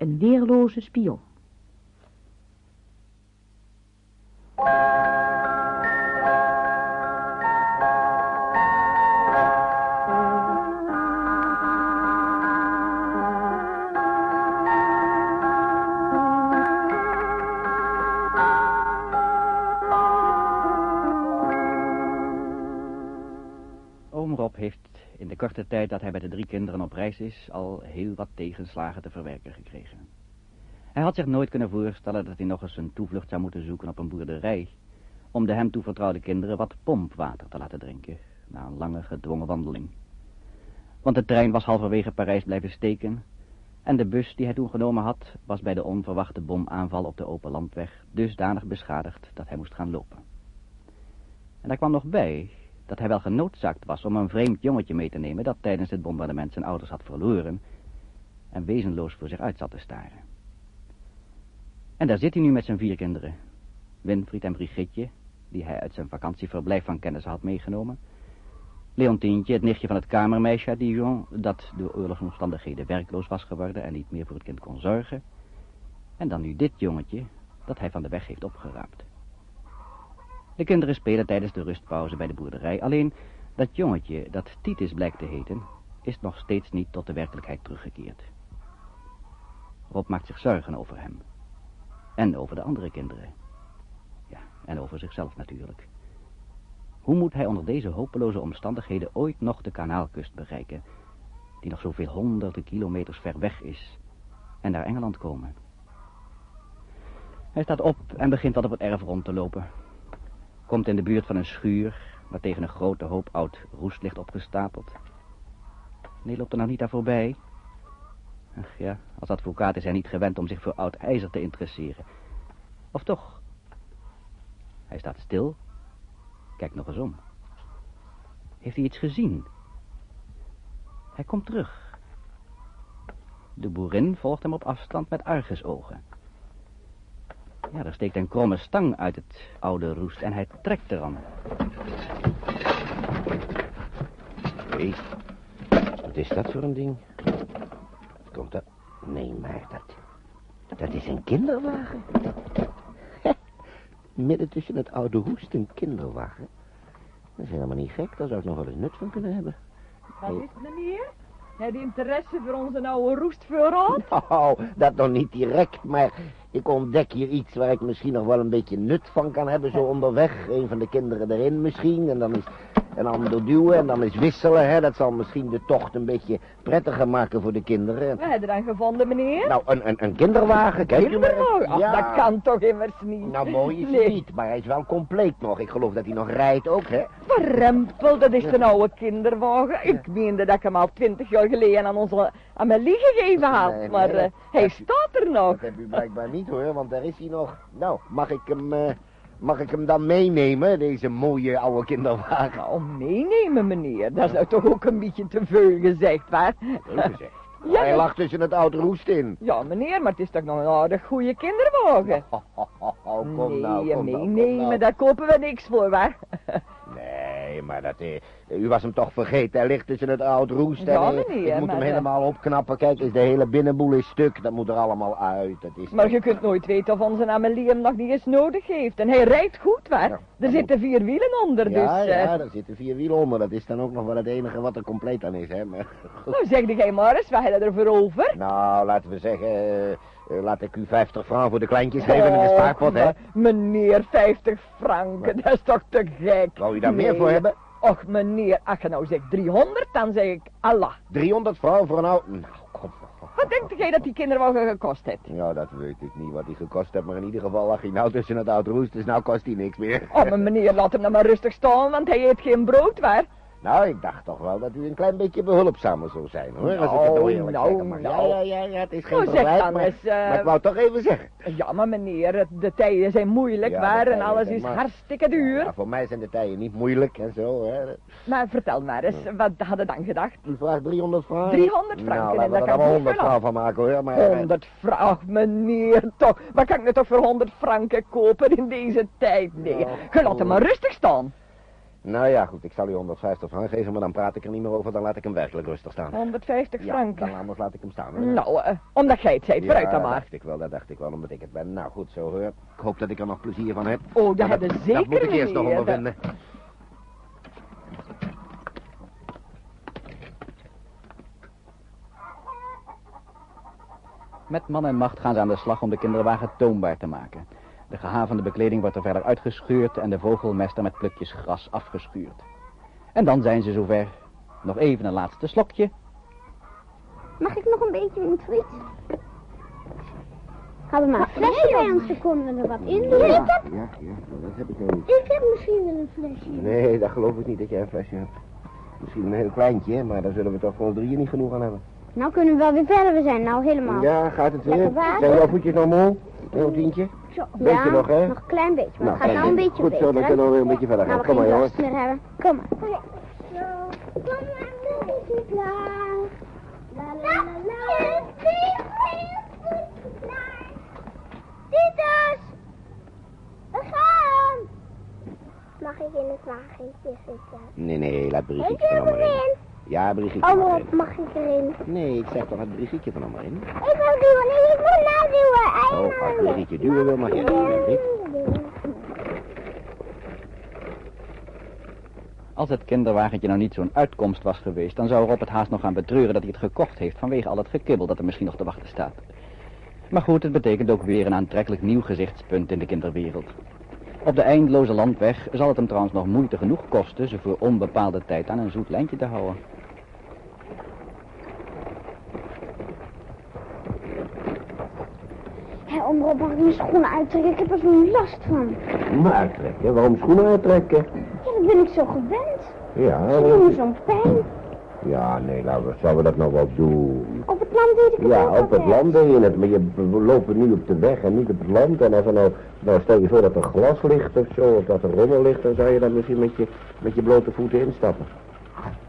Een weerloze spion. Korte tijd dat hij met de drie kinderen op reis is... al heel wat tegenslagen te verwerken gekregen. Hij had zich nooit kunnen voorstellen dat hij nog eens een toevlucht zou moeten zoeken op een boerderij... om de hem toevertrouwde kinderen wat pompwater te laten drinken... na een lange gedwongen wandeling. Want de trein was halverwege Parijs blijven steken... en de bus die hij toen genomen had... was bij de onverwachte bomaanval op de open landweg... dusdanig beschadigd dat hij moest gaan lopen. En daar kwam nog bij dat hij wel genoodzaakt was om een vreemd jongetje mee te nemen dat tijdens het bombardement zijn ouders had verloren en wezenloos voor zich uit zat te staren. En daar zit hij nu met zijn vier kinderen. Winfried en Brigitte, die hij uit zijn vakantieverblijf van kennis had meegenomen. Leontientje, het nichtje van het kamermeisje uit Dijon, dat door oorlogsomstandigheden werkloos was geworden en niet meer voor het kind kon zorgen. En dan nu dit jongetje, dat hij van de weg heeft opgeraapt. De kinderen spelen tijdens de rustpauze bij de boerderij. Alleen dat jongetje, dat Titus blijkt te heten, is nog steeds niet tot de werkelijkheid teruggekeerd. Rob maakt zich zorgen over hem. En over de andere kinderen. Ja, en over zichzelf natuurlijk. Hoe moet hij onder deze hopeloze omstandigheden ooit nog de kanaalkust bereiken, die nog zoveel honderden kilometers ver weg is, en naar Engeland komen? Hij staat op en begint wat op het erf rond te lopen. Komt in de buurt van een schuur, waar tegen een grote hoop oud roest ligt opgestapeld. Nee, loopt er nog niet daar voorbij. Ach ja, als advocaat is hij niet gewend om zich voor oud ijzer te interesseren. Of toch? Hij staat stil. Kijkt nog eens om. Heeft hij iets gezien? Hij komt terug. De boerin volgt hem op afstand met argusogen. Ja, er steekt een kromme stang uit het oude roest en hij trekt eraan. Hé, wat is dat voor een ding? Komt dat? Nee, maar dat... Dat is een kinderwagen. Midden tussen het oude hoest een kinderwagen. Dat is helemaal niet gek, daar zou ik nog wel eens nut van kunnen hebben. Wat is het, meneer? Heb je interesse voor onze oude roestvoorraad? Nou, dat nog niet direct, maar ik ontdek hier iets waar ik misschien nog wel een beetje nut van kan hebben, zo onderweg. Een van de kinderen erin misschien, en dan is een ander duwen en dan is wisselen, hè. Dat zal misschien de tocht een beetje prettiger maken voor de kinderen. We hebben dan gevonden, meneer. Nou, een, een, een kinderwagen, kijk. Kinderwagen? Ach, Ja. dat kan toch immers niet? Nou, mooi is Nee. hij niet, maar hij is wel compleet nog. Ik geloof dat hij nog rijdt ook, hè. Verrempel, dat is een oude kinderwagen. Ik meende dat ik hem al twintig jaar geleden aan onze Amelie gegeven had. Nee, nee, maar eh, hij staat er nog. Dat heb u blijkbaar niet, hoor, want daar is hij nog. Nou, mag ik hem, eh, mag ik hem dan meenemen, deze mooie oude kinderwagen? Nou, meenemen, meneer. Dat is nou toch ook een beetje te veel gezegd, waar? Leuk gezegd. Ja, hij lag tussen het oude roest in. Ja, meneer, maar het is toch nog een aardig goede kinderwagen? Oh, kom nee, nou, kom nou, kom meenemen, nou. daar kopen we niks voor, waar? Nee, maar dat, eh, u was hem toch vergeten. Hij ligt tussen het oud roest. Ja, en, eh, meneer, Ik moet maar, hem eh, helemaal opknappen. Kijk, is de hele binnenboel is stuk. Dat moet er allemaal uit. Dat is Maar je kunt nooit weten of onze Amelie hem nog niet eens nodig heeft. En hij rijdt goed, waar? Ja, er zitten vier wielen onder, Ja, dus... eh, ja, daar zitten vier wielen onder. Dat is dan ook nog wel het enige wat er compleet aan is, hè. Maar. Nou, zeg jij maar eens, wat heb je ervoor over? Nou, laten we zeggen, eh, eh, laat ik u 50 francs voor de kleintjes geven in de spaarpot, hè. Meneer, 50 franken, dat is toch te gek? Wou u daar meer voor hebben? Och, meneer, als je nou zegt 300, dan zeg ik Allah. 300 francs voor een oud... Nou, kom. Wat denkt jij dat die kinderwagen gekost heeft? Ja, dat weet ik niet wat hij gekost heeft, maar in ieder geval lag hij nou tussen het oud roest, dus nou kost hij niks meer. Oh, maar meneer, laat hem dan maar rustig staan, want hij eet geen brood, waar? Nou, ik dacht toch wel dat u een klein beetje behulpzamer zou zijn, hoor. als ik het Nou, eerlijk nou, nou. Ja, ja, ja, ja, het is geen Nou, verwijt, maar, eens, eh, maar ik wou toch even zeggen. Ja, maar meneer, de tijden zijn moeilijk, Ja, waar? En alles is maar- hartstikke duur. Ja, voor mij zijn de tijden niet moeilijk en zo, hè. Maar vertel maar eens, wat hadden dan gedacht? U vraagt 300 francs? 300 franken, Nou, en daar kan ik 100 veel af. francs van maken, hoor. Maar, eh, 100 franken, meneer, toch. Wat kan ik nu toch voor 100 franken kopen in deze tijd? Nee, Nou, maar rustig staan. Nou ja, goed, ik zal u 150 frank geven, maar dan praat ik er niet meer over. Dan laat ik hem werkelijk rustig staan. 150 Ja, franken. dan anders laat ik hem staan. hè. Nou, eh, omdat jij het zei, vooruit ja, dan dat maar. dacht ik wel, dat dacht ik wel, omdat ik het ben. Nou goed, zo hoor. Ik hoop dat ik er nog plezier van heb. Oh, dat hebben zeker Dat moet ik eerst nog ondervinden. Met man en macht gaan ze aan de slag om de kinderwagen toonbaar te maken. De gehavende bekleding wordt er verder uitgescheurd en de vogelmester met plukjes gras afgeschuurd. En dan zijn ze zover. Nog even een laatste slokje. Mag ik nog een beetje in het friet? Hadden maar een flesje bij ons, dan konden we er wat in doen. Ja, Ik ja, heb, ja, dat heb ik nog niet. ik heb misschien wel een flesje. Nee, dat geloof ik niet dat jij een flesje hebt. Misschien een heel kleintje, maar daar zullen we toch voor drieën niet genoeg aan hebben. Nou kunnen we wel weer verder, we zijn nou helemaal. Ja, gaat het weer? Zijn jouw voetjes nog moe? Een tientje? Zo, Beetje ja, nog, hè? Nog een klein beetje, maar Nou, het gaat nou een beetje goed beter. zo, dan hè? kunnen we weer een beetje verder gaan. Nou, Kom maar, jongens. meer hebben. Kom maar. Zo, kom maar, een beetje klaar. La la la la. Titus! We gaan! Mag ik in het wagentje zitten? Nee, nee, laat Ik Brigitte van wil maar in. erin. Ja, Brigitte Oh, in. mag ik erin? Nee, ik zeg toch, laat Brigitte van maar in. Ik wil duwen, nee, ik wil naduwen. Oh, als Brigitte duwen wil, mag je Rick. Als het kinderwagentje nou niet zo'n uitkomst was geweest, dan zou Rob het haast nog gaan betreuren dat hij het gekocht heeft vanwege al het gekibbel dat er misschien nog te wachten staat. Maar goed, het betekent ook weer een aantrekkelijk nieuw gezichtspunt in de kinderwereld. Op de eindeloze landweg zal het hem trouwens nog moeite genoeg kosten ze voor onbepaalde tijd aan een zoet lijntje te houden. Hé, om Rob, mag ik mijn schoenen uittrekken? Ik heb er zo'n last van. Maar uittrekken, waarom schoenen uittrekken? Ja, dat ben ik zo gewend. Ja, Ze doen me zo'n pijn. ja, nee, nou, wat zouden we dat nou wel doen? Op het land deed ik het Ja, op het land deed je het, maar je, we lopen nu op de weg en niet op het land. En als er nou, nou stel je voor dat er glas ligt of zo, of dat er rommel ligt, dan zou je dan misschien met je, met je blote voeten instappen.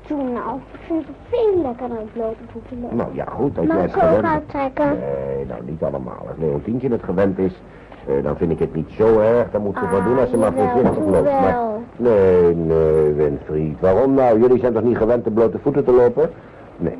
Toen nou, ik vind het veel lekkerder op blote voeten lopen. Nou ja, goed, Mag jij het ook gewend uittrekken? Nee, nou niet allemaal. Als Leontientje het gewend is, eh, dan vind ik het niet zo erg. Dan moet ze wel doen als ze maar Ah, voorzichtig loopt. Maar, nee, nee, Winfried. Waarom nou? Jullie zijn toch niet gewend op blote voeten te lopen? Nee.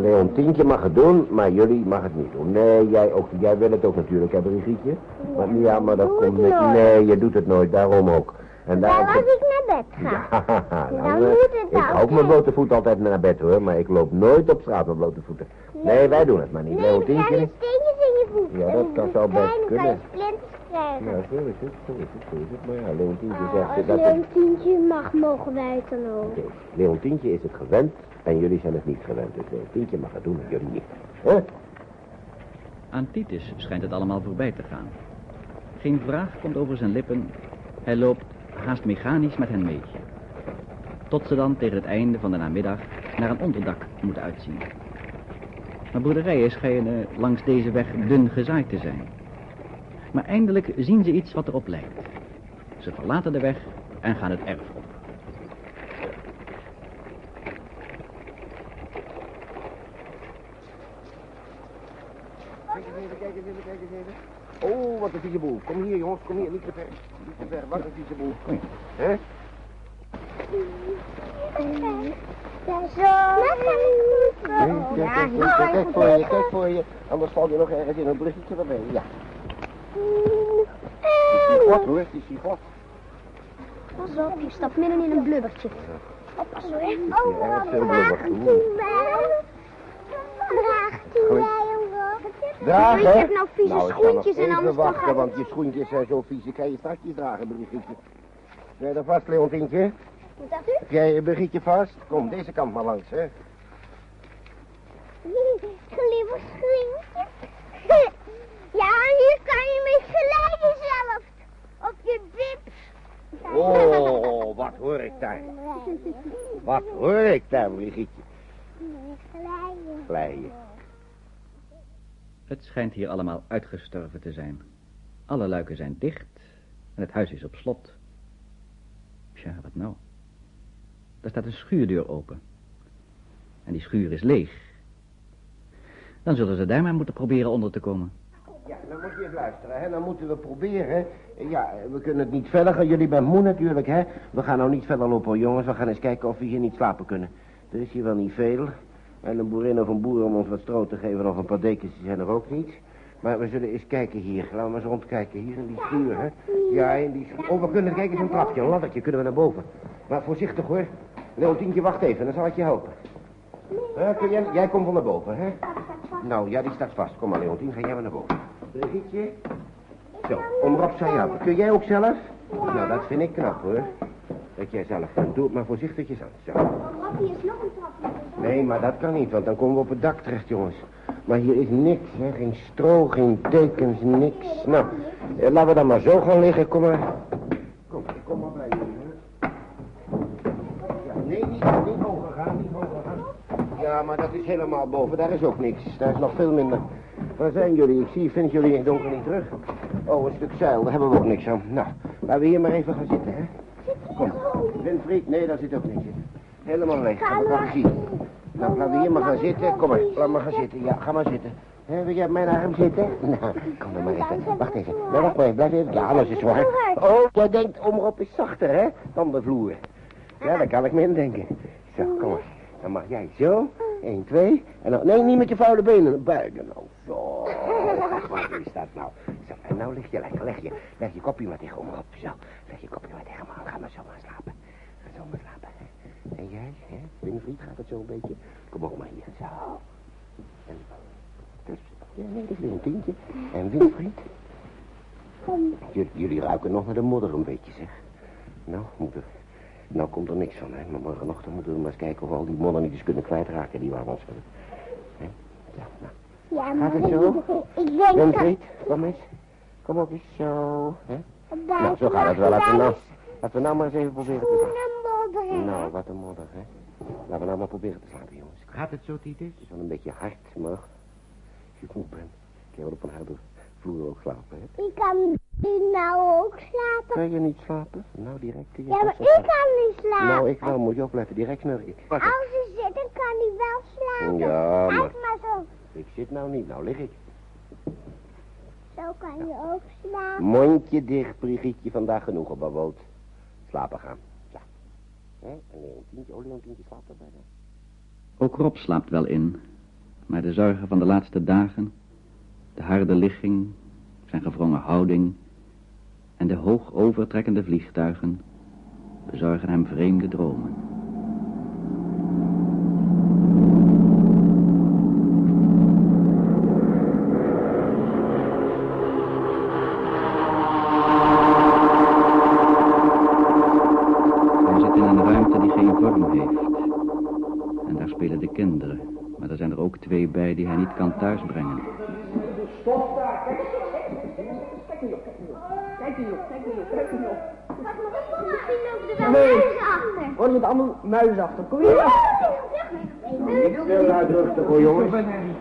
Leontientje mag het doen, maar jullie mag het niet doen. Nee, jij, ook, jij wil het ook natuurlijk, hè, Brigitte? Maar, ja, maar dat doe komt niet. Nee, je doet het nooit, daarom ook. En daarom... als ik naar bed ga. Ja, Dan nou, eh, moet het ik hou ook dan. mijn blote voet altijd naar bed hoor, maar ik loop nooit op straat met blote voeten. Nee, wij doen het maar niet. Nee, Leontientje zijn niet. steentjes in je voet. Ja, dat kan zo best Dan kan je kunnen. splinters krijgen. Ja, zo is het, zo is het, zo is het. Maar ja, Leontientje Oh, zegt als dat het... Leontientje mag, mogen wij het dan ook. Oké, Leontientje is het gewend en jullie zijn het niet gewend. Dus Leontientje mag het doen en jullie niet. Hè? Aan Titus schijnt het allemaal voorbij te gaan. Geen vraag komt over zijn lippen. Hij loopt haast mechanisch met hen mee. Tot ze dan tegen het einde van de namiddag naar een onderdak moeten uitzien. Maar boerderijen schijnen langs deze weg dun gezaaid te zijn. Maar eindelijk zien ze iets wat erop lijkt. Ze verlaten de weg en gaan het erf op. Kijk eens even, kijk eens even, kijk eens even. Oh, wat een vieze boel. Kom hier jongens, kom hier, niet te ver. Niet te ver, wat een vieze boel. Kom Hè? Ja, zo. Nee, kijk, kijk, kijk, kijk, kijk voor je, kijk voor je. Anders val je nog ergens in een bruggetje erbij. Ja. Die is God hoor, die is God. Pas op, je stapt midden in een blubbertje. Oppas hoor. Oh, Ja, veel blubber. Draagt hij Goed. mij ook Dragen? Je hebt nou vieze ik nog schoentjes en anders wachten, gaat want je schoentjes zijn zo vies. Ik ga je straks niet dragen, Brigitte. Ben je er vast, Leontientje? Wat zegt u? Heb jij Brigitte vast? Kom, deze kant maar langs, hè. Lieve schoentje. Ja, hier kan je mee glijden zelf. Op je bips. Oh, wat hoor ik daar? Wat hoor ik daar, Brigitte? Glijden. Glijden. Het schijnt hier allemaal uitgestorven te zijn. Alle luiken zijn dicht en het huis is op slot. Tja, wat nou? Er staat een schuurdeur open. En die schuur is leeg. Dan zullen ze daar maar moeten proberen onder te komen. Ja, dan moet je eens luisteren, hè. Dan moeten we proberen. Ja, we kunnen het niet verder gaan. Jullie bent moe natuurlijk, hè. We gaan nou niet verder lopen, jongens. We gaan eens kijken of we hier niet slapen kunnen. Er is hier wel niet veel. En een boerin of een boer om ons wat stro te geven of een paar dekens die zijn er ook niet. Maar we zullen eens kijken hier. Laten we eens rondkijken. Hier in die schuur, hè. Ja, in die schuur. Oh, we kunnen kijken, zo'n trapje, een laddertje kunnen we naar boven. Maar voorzichtig, hoor. Leontientje, wacht even, dan zal ik je helpen. Hè, kun jij, jij komt wel naar boven, hè? Nou, ja, die staat vast. Kom maar, Leontien, ga jij maar naar boven. Brigitte. Zo, om Rob zou je helpen. Kun jij ook zelf? Nou, dat vind ik knap, hoor. Dat jij zelf kunt. Doe het maar voorzichtig aan. Zo. Hier is nog een trapje. Nee, maar dat kan niet, want dan komen we op het dak terecht, jongens. Maar hier is niks, hè. Geen stro, geen dekens, niks. Nou, eh, laten we dan maar zo gaan liggen. Kom maar. Kom, kom maar bij jullie, hè. Ja, nee, niet, niet hoger gaan, niet hoger gaan. Ja, maar dat is helemaal boven. Daar is ook niks. Daar is nog veel minder. Waar zijn jullie? Ik zie, vind jullie in het donker niet terug. Oh, een stuk zeil, daar hebben we ook niks aan. Nou, laten we hier maar even gaan zitten, hè. Kom, Nee, daar zit ook niks in. Helemaal leeg, ik al gezien. Nou, laten we hier maar gaan zitten. Kom maar, laat maar gaan zitten. Ja, ga maar zitten. Hè, wil jij op mijn arm zitten? Nou, kom dan maar even. Wacht even. Nee, wacht maar even. Blijf even. Ja, alles is zwaar. Oh, jij denkt omroep is zachter, hè? Dan de vloer. Ja, daar kan ik me indenken. Zo, kom maar. Dan mag jij zo. 1, 2. En dan, nee, niet met je vuile benen. Buigen. Nou, zo. Ach, wat is dat nou? Zo, en nou lig je lekker. Leg je, leg je kopje maar tegen omroep. Zo. Leg je kopje maar tegen me. Ga maar zo maar slapen. Ga zo maar slapen. Hè. En jij, hè? Winfried, gaat het zo een beetje? Kom ook maar hier. Zo. En, dus, ja, nee, dat is weer een tientje. En Winfried? Jullie, jullie ruiken nog naar de modder een beetje, zeg. Nou, moeder. Nou komt er niks van, hè. Maar morgenochtend moeten we maar eens kijken of we al die modder niet eens kunnen kwijtraken die we aan ons hebben. Hè? Ja, nou. Ja, maar Gaat het zo? ik denk. Winfried, kom eens. Kom op eens zo, hè. Nou, zo gaat het wel. Laten we nou, laten we nou maar eens even proberen te Nou, wat een modder, hè. Laten we nou maar proberen te slapen, jongens. Gaat het zo, Titus? Het is wel een beetje hard, maar als je goed bent, kun je wel op een harde vloer ook slapen, hè. Ik kan nou ook slapen. Kan je niet slapen? Nou, direct. Je Ja, maar ik slapen. kan niet slapen. Nou, ik wel. Moet je opletten. Direct snurk ik. Als ze zitten, kan hij wel slapen. Ja, maar- Kijk maar zo. Ik zit nou niet. Nou lig ik. Zo kan je ook slapen. Mondje dicht, Brigitte. Vandaag genoeg op. Slapen gaan. Hè? Ook Rob slaapt wel in, maar de zorgen van de laatste dagen, de harde ligging, zijn gewrongen houding en de hoog overtrekkende vliegtuigen bezorgen hem vreemde dromen. Twee bij die hij niet kan thuisbrengen. Stop daar, kijk niet op, kijk niet op. Kijk niet op, kijk niet op, kijk niet op. Misschien lopen er wel muizen achter. Worden met allemaal muizen achter. Kom hier. Niet veel luidruchtig hoor, jongens.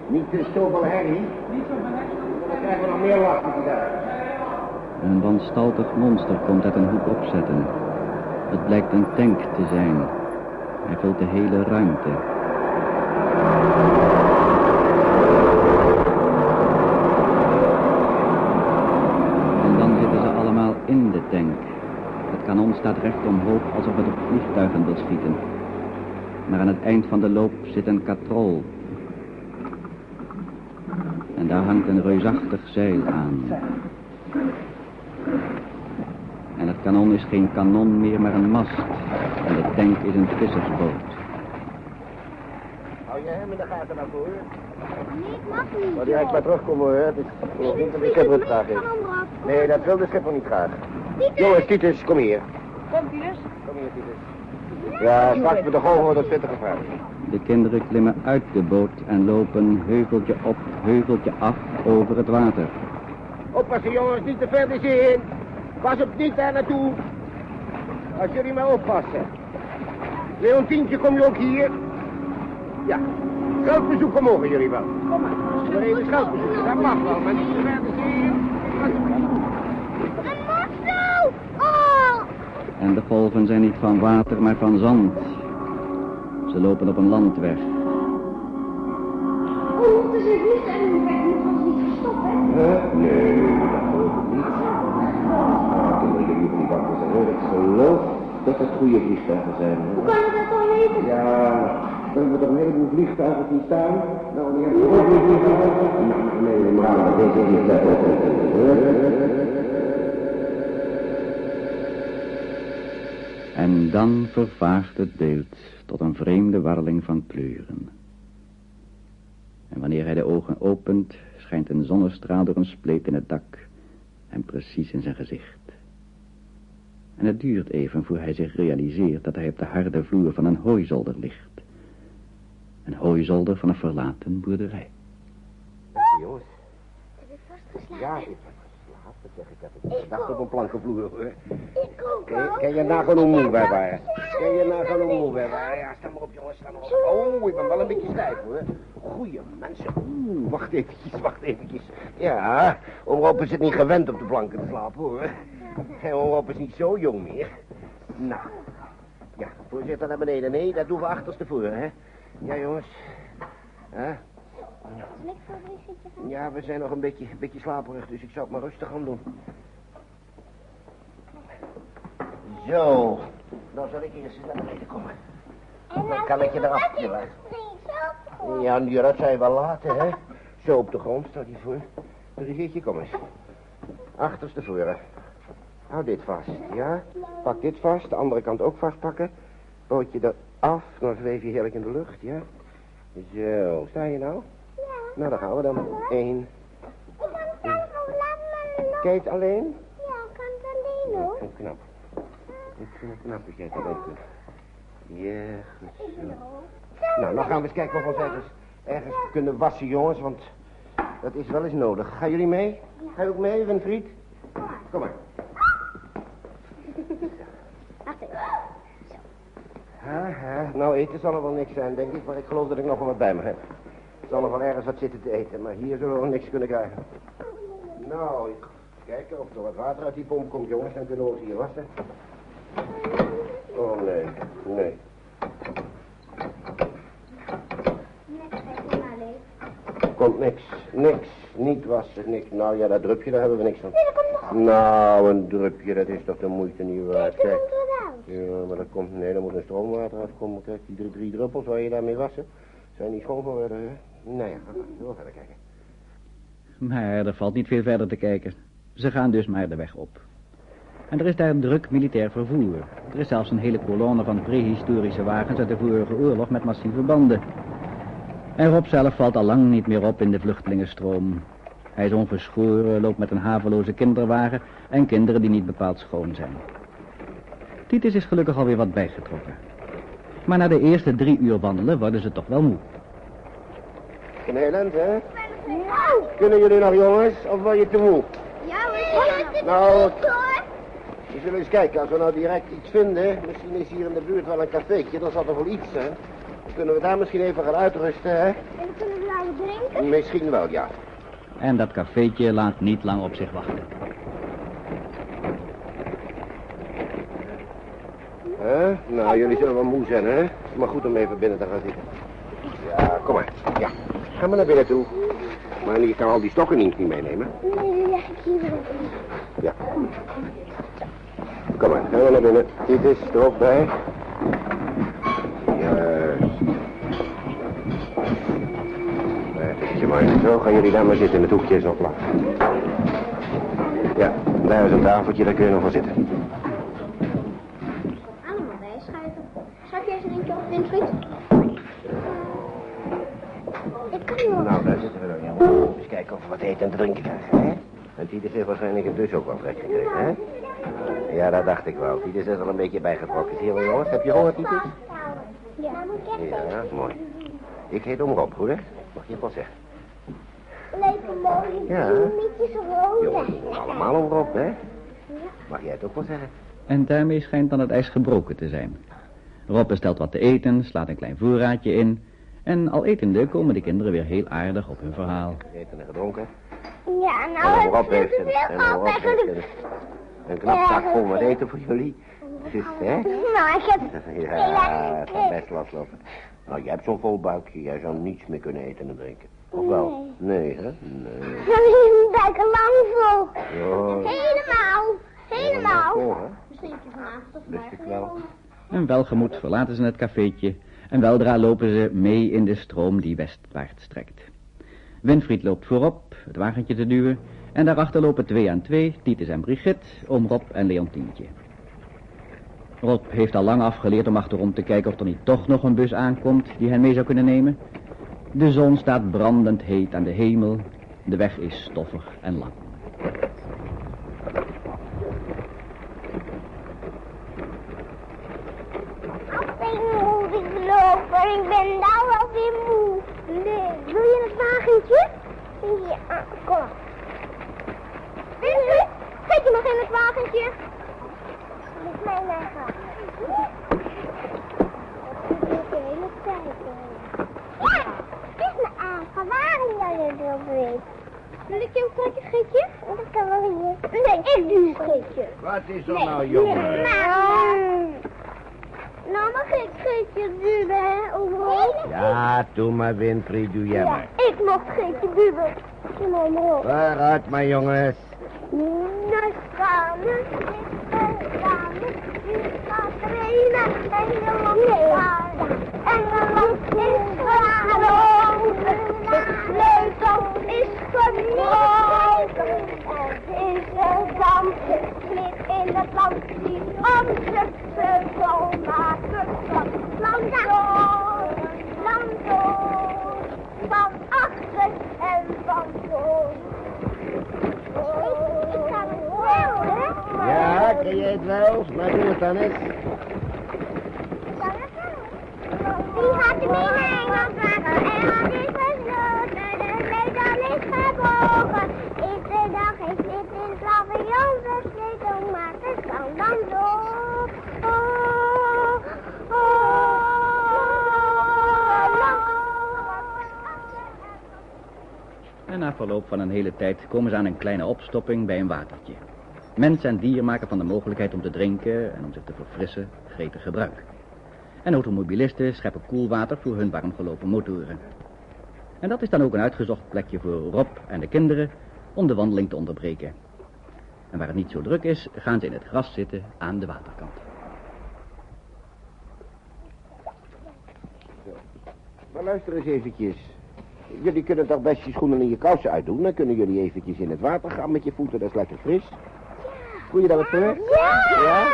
Niet te zoveel herrie. Dan krijgen we nog meer lachen vandaag. Een wanstaltig monster komt uit een hoek opzetten. Het blijkt een tank te zijn. Hij vult de hele ruimte. En dan zitten ze allemaal Het kanon staat recht omhoog alsof het op vliegtuigen wil schieten. Maar aan het eind van de loop zit een katrol. En daar hangt een reusachtig zeil aan. En het kanon is geen kanon meer, maar een mast. En de tank is een vissersboot. Hou je hem in de gaten nou voor. Nee, ik mag niet. Maar direct maar terugkomen hoor. Het is ik niet dat de schipper het graag. Nee, dat wil de schipper niet graag. Jongens, Titus, kom hier. Kom, Titus. Kom hier, Titus. Ja, straks met de golven wordt het zitten gevraagd. De kinderen klimmen uit de boot en lopen heuveltje op, heuveltje af over het water. Oppassen jongens, niet te ver de zee in. Pas op niet daar naartoe. Als jullie maar oppassen. Leontientje, kom je ook hier? Ja. Geldbezoeken mogen jullie wel. Kom maar. Maar even geldbezoeken, dat mag wel, maar niet te ver de zee in. Oh. En de golven zijn niet van water, maar van zand. Ze lopen op een landweg. Oh, te is het en niet van niet gestopt, hè? Nee, dat geloof ik niet. Jullie. Ik geloof dat het goede vliegtuigen zijn. Hoe kan je dat dan nou weten? Ja, dan hebben toch een heleboel vliegtuigen die staan. Nou, die niet. Nee, maar deze vliegtuigen. En dan vervaagt het beeld tot een vreemde warreling van kleuren. En wanneer hij de ogen opent, schijnt een zonnestraal door een spleet in het dak en precies in zijn gezicht. En het duurt even voor hij zich realiseert dat hij op de harde vloer van een hooizolder ligt. Een hooizolder van een verlaten boerderij. Jongens, Heb je vastgeslagen? ja, ik geslapen, zeg ik. Ik Ik dacht op een plankenvloer, hoor. Ik ook Ken je- al. Ken je nagaan hoe moe wij waren? Ken je nagaan hoe moe wij waren? Ja, sta maar op, jongens, sta maar op. Oh, ik ben wel een beetje stijf, hoor. Goeie mensen. Oeh, wacht eventjes, wacht eventjes. Ja, oom Rob is het niet gewend op de planken te slapen, hoor. En oom Rob is niet zo jong meer. Nou, ja, voorzitter naar beneden. Nee, dat doen we achterstevoren, hè. Ja, jongens. Hè? Zal ik voor een zitje gaan? Ja, we zijn nog een beetje, beetje slaperig, dus ik zou het maar rustig gaan doen. Zo, dan zal ik eerst eens naar beneden komen. En Dan kan ik je eraf tillen. Ja, nu, dat je wel laten, hè? Zo op de grond staat hij voor. Brigitte, kom eens. Achterstevoren. Hou dit vast, ja? Pak dit vast, de andere kant ook vastpakken. Pootje eraf, dan zweef je heerlijk in de lucht, ja? Zo, sta je nou? Nou, dan gaan we dan. Eén. Ik kan het zelf laat nog. Kijk alleen. Ja, ik kan het alleen hoor. Ik vind het knap. Ik vind het knap dat jij het alleen kunt. Ja, goed zo. Nou, dan gaan we eens kijken of we ons ergens, ergens kunnen wassen, jongens, want dat is wel eens nodig. Gaan jullie mee? Ga je ook mee, Winfried? Kom maar. Wacht even. Ha, ha. Nou, eten zal er wel niks zijn, denk ik, maar ik geloof dat ik nog wel wat bij me heb. Zal nog wel ergens wat zitten te eten, maar hier zullen we niks kunnen krijgen. Nou, ik kijken of er wat water uit die pomp komt, jongens, dan kunnen we ons hier wassen. Oh, nee, nee. Komt niks, niks, niet wassen, niks. Nou ja, dat drupje, daar hebben we niks van. Nee, dat komt nog. Nou, een drupje, dat is toch de moeite niet waard. Kijk. Ja, maar dat komt, nee, er moet een stroomwater afkomen. Kijk, die drie, drie druppels waar je daarmee wassen, zijn niet schoon geworden, hè? Nou maar, zullen we verder kijken. Maar er valt niet veel verder te kijken. Ze gaan dus maar de weg op. En er is daar druk militair vervoer. Er is zelfs een hele kolonne van prehistorische wagens uit de vorige oorlog met massieve banden. En Rob zelf valt al lang niet meer op in de vluchtelingenstroom. Hij is ongeschoren, loopt met een haveloze kinderwagen en kinderen die niet bepaald schoon zijn. Titus is gelukkig alweer wat bijgetrokken. Maar na de eerste drie uur wandelen worden ze toch wel moe. Een heel eind, hè? Nou. Kunnen jullie nog, jongens? Of wil je te moe? Ja, we Nou, hoor. We zullen eens kijken, als we nou direct iets vinden, misschien is hier in de buurt wel een cafeetje, dan zal er wel iets zijn. Dan kunnen we daar misschien even gaan uitrusten, hè? En kunnen we nou drinken. Misschien wel, ja. En dat cafeetje laat niet lang op zich wachten. Hè? Nou, jullie zullen wel moe zijn, hè? Het is maar goed om even binnen te gaan zitten. Ja, kom maar. Ja, ga maar naar binnen toe. Maar je kan al die stokken niet meenemen. Nee, leg ik hier wel. Ja. Kom maar, gaan we naar binnen. Dit is er ook bij. Juist. Eventjes maar. Zo, gaan jullie daar maar zitten. In het hoekje is nog plaats. Ja, daar is een tafeltje, daar kun je nog wel zitten. Allemaal bijschuiven. Schrijf jij eens een eentje op, Winfried? Ik kan niet op. Nou, daar zitten we dan, ja. Eens kijken of we wat eten en te drinken krijgen, hè? En Titus heeft waarschijnlijk intussen ook wel trek gekregen, hè? Ja, dat dacht ik wel. Titus is al een beetje bijgetrokken. Zie je wel, jongens? Heb je honger, Titus? Ja, Ja, mooi. Ik heet Om Rob, goed hè? Mag je het wel zeggen? Lekker mooi. Ja. Jongens, allemaal Om Rob, hè? Mag jij het ook wel zeggen? En daarmee schijnt dan het ijs gebroken te zijn. Rob bestelt wat te eten, slaat een klein voorraadje in... en al etende komen de kinderen weer heel aardig op hun verhaal. Gegeten en gedronken. Ja, En nou Rob heb en veel gehad eigenlijk. een, knap zak vol met eten voor jullie. Dus, hè? Nou, ik heb Ja, het gaat best loslopen. Nou, jij hebt zo'n vol buikje. Jij zou niets meer kunnen eten en drinken. Of wel? Nee, hè? Nee. Dan is mijn buik al lang vol. Oh. Helemaal. Helemaal. Steentje vanavond of Lust ik wel. En welgemoed verlaten ze het cafeetje en weldra lopen ze mee in de stroom die westwaarts strekt. Winfried loopt voorop, het wagentje te duwen, en daarachter lopen twee aan twee, Titus en Brigitte, oom Rob en Leontientje. Rob heeft al lang afgeleerd om achterom te kijken of er niet toch nog een bus aankomt die hen mee zou kunnen nemen. De zon staat brandend heet aan de hemel, de weg is stoffig en lang. Als ik moet ik lopen, ik ben nou wel weer moe. Nee, wil je het wagentje? Ja, kom maar. Winfried, zet je nog in het wagentje? Dat is mijn eigen. Dat ik de hele tijd. Ja, het is mijn eigen dat je het ook weet. Wil ik je een kleintje gietje? Dat kan wel hier. Nee, ik doe een gietje. Wat is er nou, jongen? Nou, nou mag ik geetje duwen, hè, overal? Ja, doe maar, Winfried, doe jij maar. ik mag geetje duwen. Kom. Waaruit, maar jongens. Naar ik samen, ik ga trainen en je loopt aan. En je loopt is waarom, de sleutel is genomen. Het is een damp, klik in het land, die onze sleutel maken. Land door, land door, van achter en van voor. Ik kan het wel, hè? Ja, het wel? Maar doe het dan eens. Die gaat mee naar Engeland wagen. Engeland is gesloten, de sleutel is gebogen. Is de dag, ik zit in het paviljoen, de sleutel maakt het kan dan door. Oh, oh, En na verloop van een hele tijd komen ze aan een kleine opstopping bij een watertje. Mens en dier maken van de mogelijkheid om te drinken en om zich te verfrissen gretig gebruik. En automobilisten scheppen koelwater voor hun warmgelopen motoren. En dat is dan ook een uitgezocht plekje voor Rob en de kinderen om de wandeling te onderbreken. En waar het niet zo druk is, gaan ze in het gras zitten aan de waterkant. Maar luister eens eventjes. Jullie kunnen toch best je schoenen en je kousen uitdoen. Dan kunnen jullie eventjes in het water gaan met je voeten. Dat is lekker fris. Voel je dat wat voor? Ja! Ja?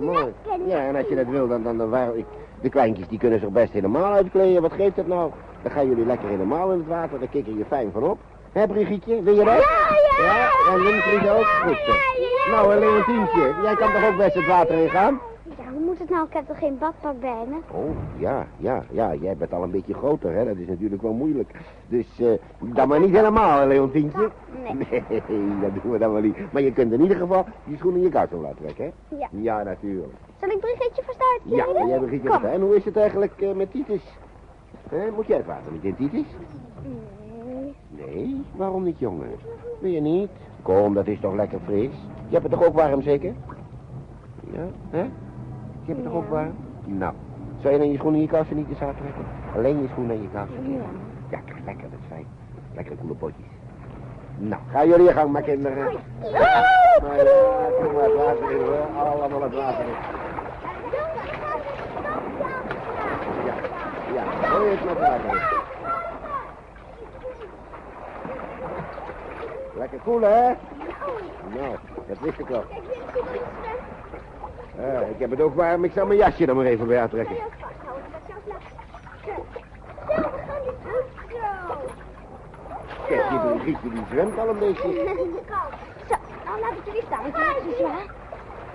Mooi. Ja, en als je dat wil, dan, dan, dan ik... De kleintjes die kunnen zich best helemaal uitkleden. Wat geeft dat nou? Dan gaan jullie lekker helemaal in het water. Dan kikker je fijn van op. Hé, Brigietje, wil je dat? Ja, ja! En Winfried ook? Goed zo. Nou, en Leontientje, jij kan toch ook best het water in gaan? Moet het nou? Ik heb toch geen badpak bij me? Oh, ja, ja, ja. Jij bent al een beetje groter, hè. Dat is natuurlijk wel moeilijk. Dus, eh, dan maar niet helemaal, hè, Leontientje. Nee. Nee, dat doen we dan wel niet. Maar je kunt in ieder geval je schoenen in je kousen laten trekken, hè? Ja. Ja, natuurlijk. Zal ik Brigitte verstaan? Ja, jij Kom. je En hoe is het eigenlijk eh, met Titus? Hè, moet jij het water niet in, Titus? Nee. Nee, waarom niet, jongen? Wil je niet? Kom, dat is toch lekker fris? Je hebt het toch ook warm, zeker? Ja, hè? Je hebt het toch ook warm? Nou, zou je dan je schoenen en je kousen niet eens uittrekken? Alleen je schoenen en je kousen? Ja. Ja, lekker, dat is fijn. Lekkere koele potjes. Nou, gaan jullie je gang maar, kinderen. Maar ja, doe maar het water in, hoor. Allemaal het water in. Ja, ja, gooi het met water. Lekker koel, hè? Nou, dat wist ik wel. Ja, ik heb het ook warm. Ik zal mijn jasje er maar even bij uittrekken. Kijk, die die zwemt al een beetje. Zo, nou laat ik jullie staan. Het is zwaar.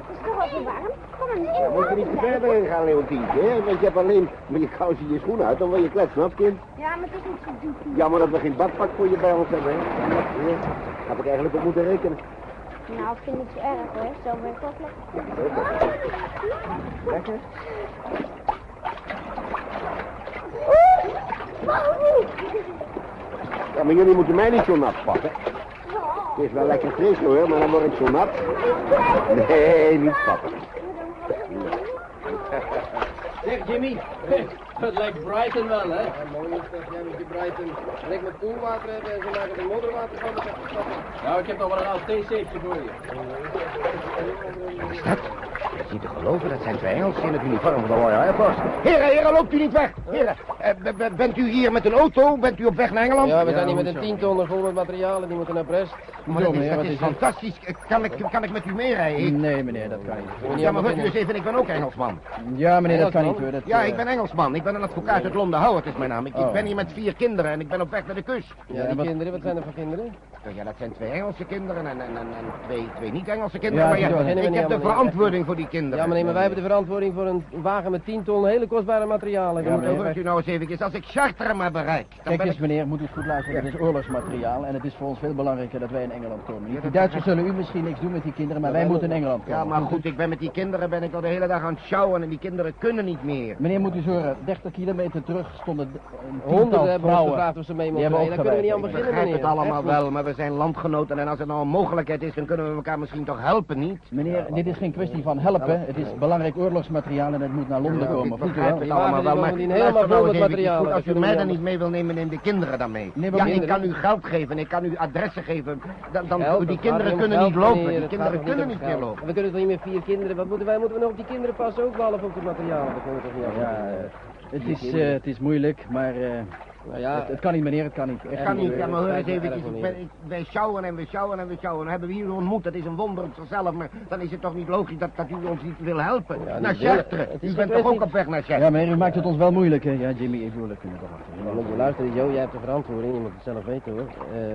Het is toch wel zo warm. Kom maar Dan moet je niet te ver erin gaan, Leontientje, hè? Want je hebt alleen met je kousen en je schoenen uit. Dan wil je kletsen, af, kind. Ja, maar het is niet zo diep. Jammer dat we geen badpak voor je bij ons hebben, hè? Ja, had ik eigenlijk op moeten rekenen. Nou, ik vind het erg hoor. Zo ben ik ook lekker. Lekker. Ja, maar jullie moeten mij niet zo nat spatten. Het is wel lekker fris hoor, maar dan word ik zo nat. Nee, niet spatten. Zeg, Jimmy. Het lijkt Brighton wel, hè? Ja, mooi is dat jij met je Brighton lekker met poolwater hebt en ze maken er modderwater van. Echt Nou, ik heb nog wel een oud theezeepje voor je. Wat is dat? Is niet te geloven, dat zijn twee Engelsen in het uniform van de Royal Air Force. Heren, heren, loopt u niet weg. Heren, eh, bent u hier met een auto? Bent u op weg naar Engeland? Ja, we zijn hier met een tientonner vol met materialen, die moeten naar Brest. Maar dat is, dat is fantastisch. Eh, Kan ik, kan ik met u meerijden? Nee, meneer, dat kan niet. Ja, maar hoort u eens even, ik ben ook Engelsman. Ja, meneer, dat kan niet hoor. Dat, Ja, eh, ik ben Engelsman. Ik ben een advocaat uit Londen. Howard is mijn naam. Ik, Oh. ben hier met vier kinderen en ik ben op weg naar de kust. Ja, die kinderen, wat zijn er voor kinderen? Ja, dat zijn twee Engelse kinderen en, en, en, en twee, twee niet-Engelse kinderen. Ja, maar ja, ik heb de meneer. verantwoording voor die kinderen. Ja, meneer, maar wij hebben de verantwoording voor een wagen met 10 ton hele kostbare materialen. Ja, hoort u nou eens even, als ik Charteren maar bereik, dan Kijk ben eens, ik... meneer, moet u goed luisteren. Het is oorlogsmateriaal en het is voor ons veel belangrijker dat wij in Engeland komen. Die Duitsers zullen u misschien niks doen met die kinderen, maar wij moeten in Engeland komen. Ja, maar goed, ik ben met die kinderen ben ik al de hele dag aan het sjouwen en die kinderen kunnen niet meer. Meneer, moet u horen, 30 kilometer terug stonden Honderden hebben ons vrouwen. gevraagd of ze mee Die hebben rijden. Daar kunnen we niet aan beginnen, begrijp meneer. het allemaal wel, maar we zijn landgenoten en als er nou een mogelijkheid is, dan kunnen we elkaar misschien toch helpen, niet? Meneer, dit is geen kwestie van helpen. Het is belangrijk oorlogsmateriaal en het moet naar Londen Ja, komen. wel? het Die allemaal wagen wel, maar helemaal nou goed, Als u mij dan niet mee wil nemen, neem de kinderen dan mee. Nee, maar ja, ik kan u geld geven, ik kan u adressen geven. Dan, dan, die het kinderen kunnen niet lopen, meneer, die het kinderen kunnen niet meer lopen. We kunnen toch niet meer vier kinderen, wat moeten wij, moeten we nog op die kinderen passen ook behalve op die materialen? Dat kunnen we toch niet. Ja, het is, eh, het is moeilijk, maar eh, Nou ja, het, het kan niet meneer, het kan niet. Ik kan niet, ja, maar hoor eens eventjes, ik, wij sjouwen en we sjouwen en we sjouwen. Dan hebben we hier ontmoet, dat is een wonder op zichzelf, maar dan is het toch niet logisch dat, dat u ons niet wil helpen. Ja, naar Het u bent toch ook op weg naar Ja, Chartres? meneer, u maakt het ons wel moeilijk, hè? Ja, Jimmy, even moeilijk kunnen toch Ja, achter. moet je luisteren, Jo, jij hebt de verantwoording, je moet het zelf weten hoor. Eh,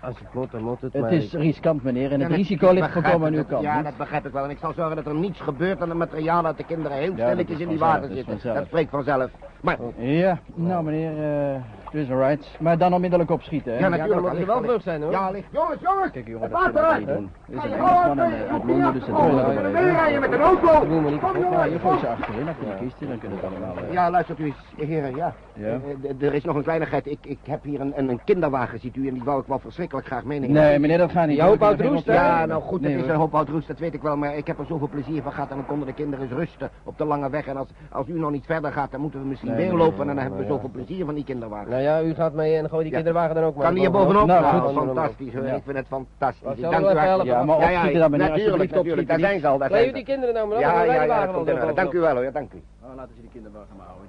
als het moet, dan moet het. Het is riskant, meneer, en Ja, het risico ligt voorkomen aan het, uw kant. Ja, dat begrijp ik wel. En ik zal zorgen dat er niets gebeurt aan de materialen, dat de kinderen heel stilletjes in die is zitten. Dat spreekt vanzelf. Maar, Ja, nou meneer, eh het is alright. Maar dan onmiddellijk opschieten, hè? ja, Ja, natuurlijk. moet je allicht, wel vlug zijn hoor. Ja, licht. Jongens, jongens! Kijk jongen, dat kunnen niet doen. Dit is een Engelsman Howard, en hey, eh, uit kom hier. Londen, dus dat willen we met een auto! Dat doen we niet. Kom, Ja, jongens, je kom. gooit ze achterin, achter de kist, dan kunnen we het allemaal... eh, Ja, luistert u eens, heren, ja. Ja? Eh, er is nog een kleinigheid. Ik, ik heb hier een, een, kinderwagen, ziet u, en die wou ik wel verschrikkelijk graag meenemen. Nee, meneer, dat gaat niet. Roest, geen hè? Ja, nou goed, Nee, het is een hoop oud roest, dat weet ik wel, maar ik heb er zoveel plezier van gehad en dan konden de kinderen eens rusten op de lange weg. En als, als u nog niet verder gaat, dan moeten we misschien Nee, weer nee, lopen nee, en dan hebben we nee, zoveel plezier van die kinderwagen. Nou ja, u gaat mee en gooi die Ja. kinderwagen dan ook maar. Kan die hier bovenop. Nou, Nou, goed. fantastisch ik vind het fantastisch. Dank u helpen? Ja, maar opschieten dan, meneer, Natuurlijk, natuurlijk, daar zijn ze al, ze die kinderen nou maar op, Ja, ja, wel. Dank u wel hoor, dank u. Laten ze die kinderwagen maar houden.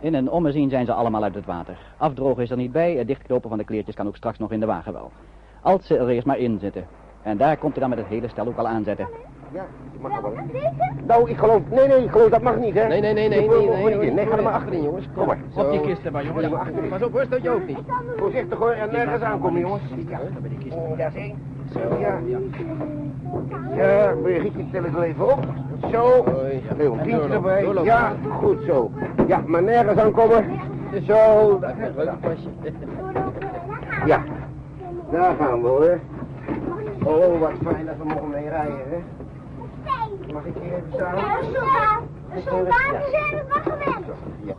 In een ommezien zijn ze allemaal uit het water. Afdrogen is er niet bij, het dichtknopen van de kleertjes kan ook straks nog in de wagen wel. Als ze er eerst maar in zitten. En daar komt hij dan met het hele stel ook al aanzetten. Ja, ik mag er wel. Nou, ik geloof, nee, nee, ik geloof dat mag niet, hè? Nee, nee, nee, nee, Je nee, nee, nee. Nee, ga er maar achterin, jongens. Kom maar. Op die kisten maar, jongen. Ja, maar achterin. Pas op, hoor, stoot je ook niet. Voorzichtig hoor, en nergens aankomen, jongens. Ja, Oh, daar is één. Zo, ja. Ja, Brigitte, tel eens wel even op. Zo. Leontientje erbij. Ja, goed zo. Ja, maar nergens aankomen. Zo. pasje. Ja, daar gaan we hoor. Oh, wat fijn dat we mogen mee rijden, hè. Mag ik hier even staan? De soldaten zijn er van gewend. Ja.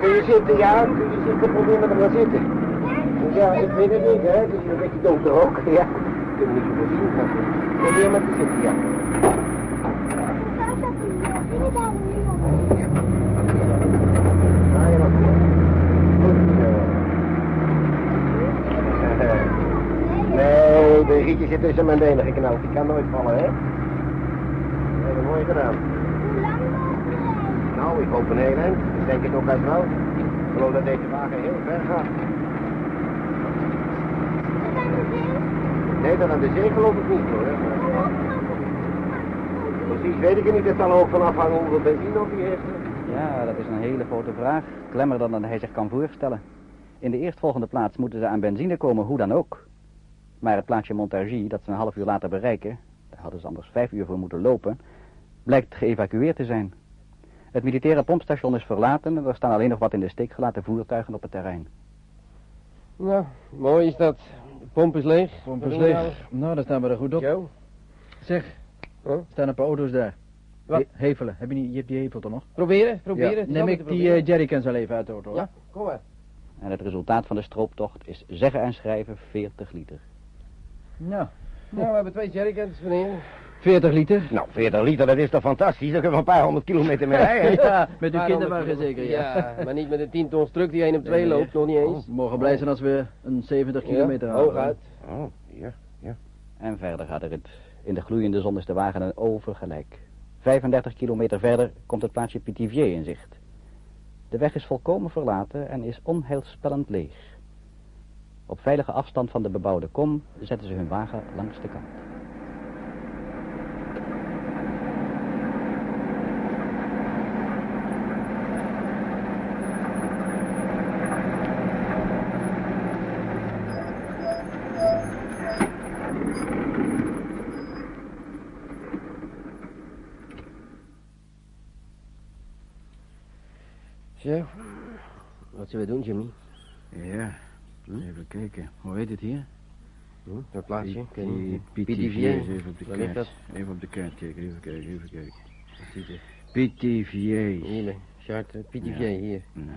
Kun je zitten, ja? Kun je zitten? Probeer met hem gaan zitten. Ja, ik weet het niet, hè. Het is een beetje donker ook, ja. Ik kan niet zoveel zien, maar probeer met te zitten, ja. Ja. Nee, de rietje zit tussen mijn benen geknald. Die kan nooit vallen, hè? Mooi gedaan. Nou, ik hoop een heel eind. Ik denk het ook uit wel. Ik geloof dat deze wagen heel ver gaat. Nee, dat aan de zee geloof ik niet hoor. Precies weet ik het niet. Het zal ook van afhangen hoeveel benzine op die heeft. Ja, dat is een hele grote vraag. Klemmerder dan hij zich kan voorstellen. In de eerstvolgende plaats moeten ze aan benzine komen, hoe dan ook. Maar het plaatsje Montargis, dat ze een half uur later bereiken, daar hadden ze anders vijf uur voor moeten lopen, blijkt geëvacueerd te zijn. Het militaire pompstation is verlaten en er staan alleen nog wat in de steek gelaten voertuigen op het terrein. Nou, mooi is dat. De pomp is leeg. Pomp is leeg. Nou, dan staan we er goed op. nou? Jo, Zeg, Huh? er staan een paar auto's daar. Wat? He- hevelen. Heb je, niet, je hebt die hevel toch nog? proberen, proberen. Ja. Neem ik die eh, jerrycans al even uit de auto, hoor. Ja, kom maar. En het resultaat van de strooptocht is zeggen en schrijven 40 liter. Nou, Nou, we hebben twee jerrycans, meneer. 40 liter? Nou, 40 liter, dat is toch fantastisch? Dan kunnen we een paar honderd kilometer mee rijden. Ja, met uw kinderwagen zeker, ja. Ja, maar niet met een 10 ton stuk die 1 op 2 Nee, nee. loopt, nog niet eens. Oh, we mogen blij zijn als we een 70 kilometer halen. hooguit. Oh, ja. En verder gaat de rit. In de gloeiende zon is de wagen een overgelijk. 35 kilometer verder komt het plaatsje Pithiviers in zicht. De weg is volkomen verlaten en is onheilspellend leeg. Op veilige afstand van de bebouwde kom zetten ze hun wagen langs de kant. Zo, wat zullen we doen, Jimmy? Ja, even kijken. Hoe heet het hier? Hm? Dat plaatsje? Ken je niet? Pithiviers. Even op de kaart. Even op de kaart kijken, even kijken, even kijken. Pithiviers. Hier, Charter, Pithiviers, hier. Nou,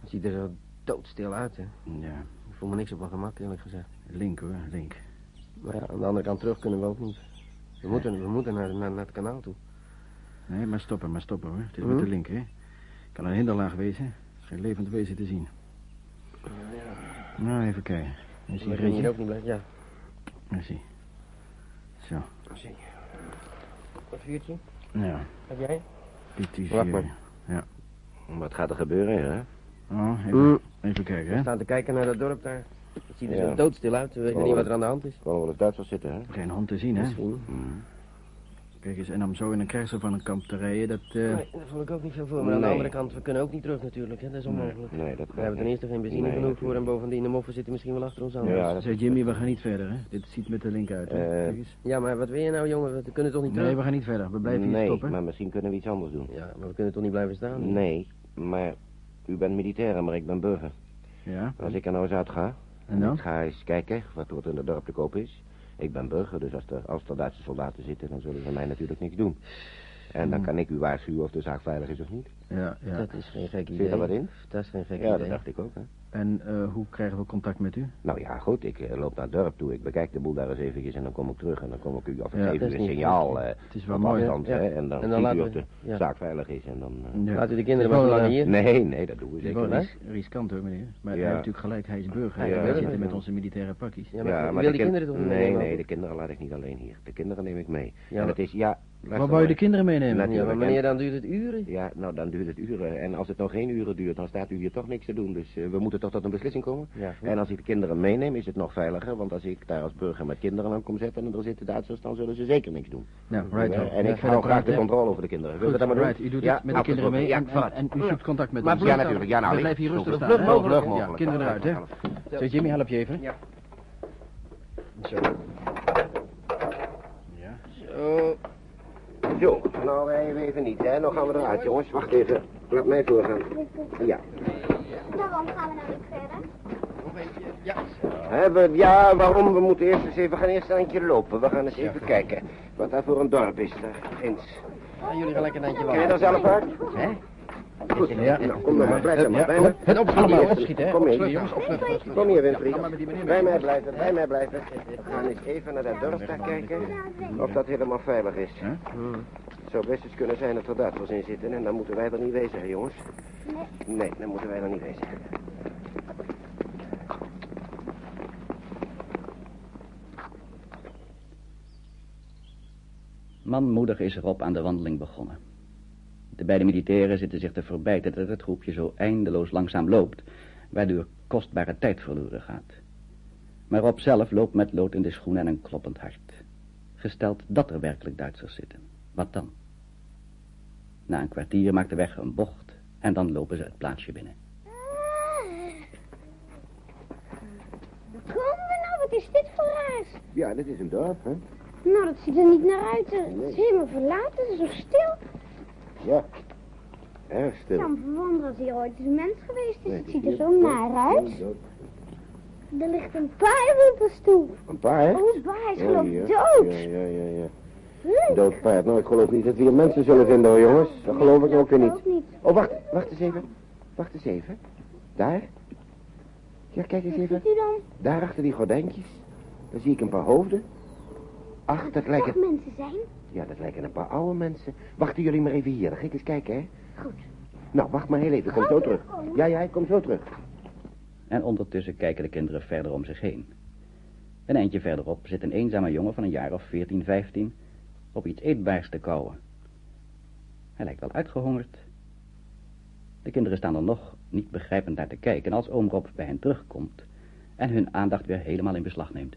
Het ziet er zo doodstil uit, hè. ja. Ik voel me niks op mijn gemak, eerlijk gezegd. Link hoor, link. Maar ja, aan de andere kant terug kunnen we ook niet. We moeten, we moeten naar, naar, naar het kanaal toe. Nee, maar stoppen, maar stoppen hoor. Het is Hm? met de link, hè. Kan een hinderlaag wezen. Geen levend wezen te zien. Nou, even kijken. Is hier We kunnen hier ritje? ook niet blijven. Ja, Daar zie. Zo, zie. Een vuurtje? ja. Heb jij? Wacht maar. Wat gaat er gebeuren, hè? Oh, even, Hm. even kijken, We hè. staan te kijken naar dat dorp daar. Het ziet er Ja. zo doodstil uit. We weten niet wat er aan de hand is. Kan wel eens Duitsers zitten, hè? Geen hond te zien, hè. Misschien. Kijk eens, en om zo in een krijgsel van een kamp te rijden, dat... eh, Nee, daar voel ik ook niet zo voor. Maar aan de andere kant, we kunnen ook niet terug natuurlijk. Hè? Dat is onmogelijk. Nee, dat We hebben ten eerste geen benzine Nee, genoeg voor. En bovendien, de moffen zitten misschien wel achter ons aan. Ja, dat Zeg Jimmy, we gaan niet verder, hè. Dit ziet met de link uit, hè. Eh, Kijk eens. Ja, maar wat wil je nou, jongen? We kunnen toch niet terug? Nee, we gaan niet verder. We blijven hier nee, stoppen. maar misschien kunnen we iets anders doen. Ja, maar we kunnen toch niet blijven staan? Nee, maar u bent militair, maar ik ben burger. Ja, Als ik er nou eens uit ga, en dan? ik ga eens kijken wat er in het dorp te koop is. Ik ben burger, dus als er, als er Duitse soldaten zitten, dan zullen ze mij natuurlijk niks doen. En dan kan ik u waarschuwen of de zaak veilig is of niet. Ja, ja. Dat is geen gek idee. Zit er wat in? Dat is geen gek Ja, dat idee. dacht ik ook, hè. En eh, hoe krijgen we contact met u? Nou ja, goed, ik eh, loop naar het dorp toe. Ik bekijk de boel daar eens eventjes en dan kom ik terug. En dan kom ik u, of ik Ja, geef dat u is een signaal eh, Het is wel op mooi. afstand, Ja. hè. En dan, En dan ziet u of de ja. zaak veilig is. En dan... eh, Ja. Laat u de kinderen wel, eh, hier. Nee, nee, dat doen we Het is zeker wel niet. ris- riskant hoor, meneer. Maar Ja. hij heeft natuurlijk gelijk, hij is burger. Ja, Ja, ja, wij ja. zitten met onze militaire pakjes. Ja, maar, wil de kinderen toch niet Nee, nee, de kinderen laat ik niet alleen hier. De kinderen neem ik mee. Ja, en het is, ja... Luister wou je de maar. kinderen meenemen? Ja, maar meneer, dan duurt het uren. Ja, nou dan duurt het uren. En als het nog geen uren duurt, dan staat u hier toch niks te doen. Dus eh, we moeten toch tot een beslissing komen. Ja. En als ik de kinderen meeneem, is het nog veiliger. Want als ik daar als burger met kinderen aan kom zetten en er zitten Duitsers, dan zullen ze zeker niks doen. Nou, right. Ja, en Ja, ik verder hou graag de controle over de kinderen. Wil je Goed, dat maar doen? right. U doet ja, het met de kinderen mee en, en, en u zoekt contact met Maar ons. Ja, natuurlijk. Ja, nou, We blijven hier rustig staan. vlug mogelijk, Ja, kinderen eruit, hè. Zo, Jimmy, help je even. Ja. Zo. Ja. Zo. Zo, nou we even niet, hè. Nou gaan we eruit, jongens. Wacht even. Laat mij voorgaan. Ja. Waarom gaan we nou niet verder? Hè, we, ja, waarom? We moeten eerst eens even, we gaan eerst een eindje lopen. We gaan eens even kijken wat daar voor een dorp is daar ginds. Ja, jullie gaan lekker een eindje Ken je daar zelf uit? Hè? Goed, Ja. nou, kom dan maar, blijf dan maar Ja, bij me. Het opschieten, Kom hier, opschieten, hè. Kom Opsluiten, hier, jongens. Kom hier, Winfried. Bij mij blijven, bij mij blijven. We gaan eens even naar dat dorp daar kijken of dat helemaal veilig is. Hè? Het zou best eens kunnen zijn dat er Duitsers in zitten en dan moeten wij er niet wezen, hè, jongens. Nee, dan moeten wij er niet wezen. Manmoedig is Rob aan de wandeling begonnen. De beide militairen zitten zich te verbijten dat het groepje zo eindeloos langzaam loopt, waardoor kostbare tijd verloren gaat. Maar Rob zelf loopt met lood in de schoen en een kloppend hart. Gesteld dat er werkelijk Duitsers zitten. Wat dan? Na een kwartier maakt de weg een bocht en dan lopen ze het plaatsje binnen. Waar komen we nou? Wat is dit voor raars? Ja, dit is een dorp, hè? Nou, dat ziet er niet naar uit. Het is helemaal verlaten. Het is zo stil. Ja. Erg Ik stil. kan verwonderen als hier ooit eens een mens geweest is. Nee, Het is ziet er zo naar uit. Er ligt een paard op de stoep. Een paard? Oh, bah, hij is geloof ja. ik dood. Ja, ja, ja, ja. Dood paard. Nou, ik geloof niet dat we hier mensen zullen vinden, hoor, jongens. Dat geloof ik ook weer niet. Oh, wacht. Wacht eens even. Wacht eens even. Daar. Ja, kijk eens Wat even. Daar achter die gordijntjes. Daar zie ik een paar hoofden. Ach, dat toch lijken... mensen zijn? Ja, dat lijken een paar oude mensen. Wachten jullie maar even hier. Dan ga ik eens kijken, hè? Goed. Nou, wacht maar heel even. Ik kom zo terug. Ja, ja, ik kom zo terug. En ondertussen kijken de kinderen verder om zich heen. Een eindje verderop zit een eenzame jongen van een jaar of 14, 15 op iets eetbaars te kauwen. Hij lijkt wel uitgehongerd. De kinderen staan er nog niet begrijpend naar te kijken als oom Rob bij hen terugkomt en hun aandacht weer helemaal in beslag neemt.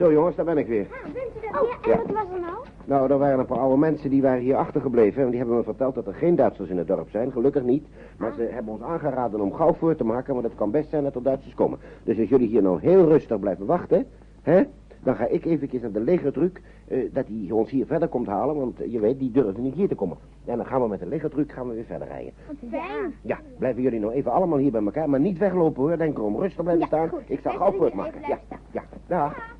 Zo, jongens, daar ben ik weer. Ah, bent u dat? Oh, en ja. wat was er nou? Nou, er waren een paar oude mensen die waren hier achtergebleven. En die hebben me verteld dat er geen Duitsers in het dorp zijn. Gelukkig niet. Maar ze hebben ons aangeraden om gauw voor te maken. Want het kan best zijn dat er Duitsers komen. Dus als jullie hier nou heel rustig blijven wachten... Hè, dan ga ik eventjes naar de legertruc... eh, dat hij ons hier verder komt halen. Want je weet, die durven niet hier te komen. En dan gaan we met de legertruc gaan we weer verder rijden. Fijn. Ja, blijven jullie nou even allemaal hier bij elkaar. Maar niet weglopen hoor. Denk erom. Rustig blijven Ja, staan. goed. Ik zal gauw voortmaken. even Ja, ja. Dag.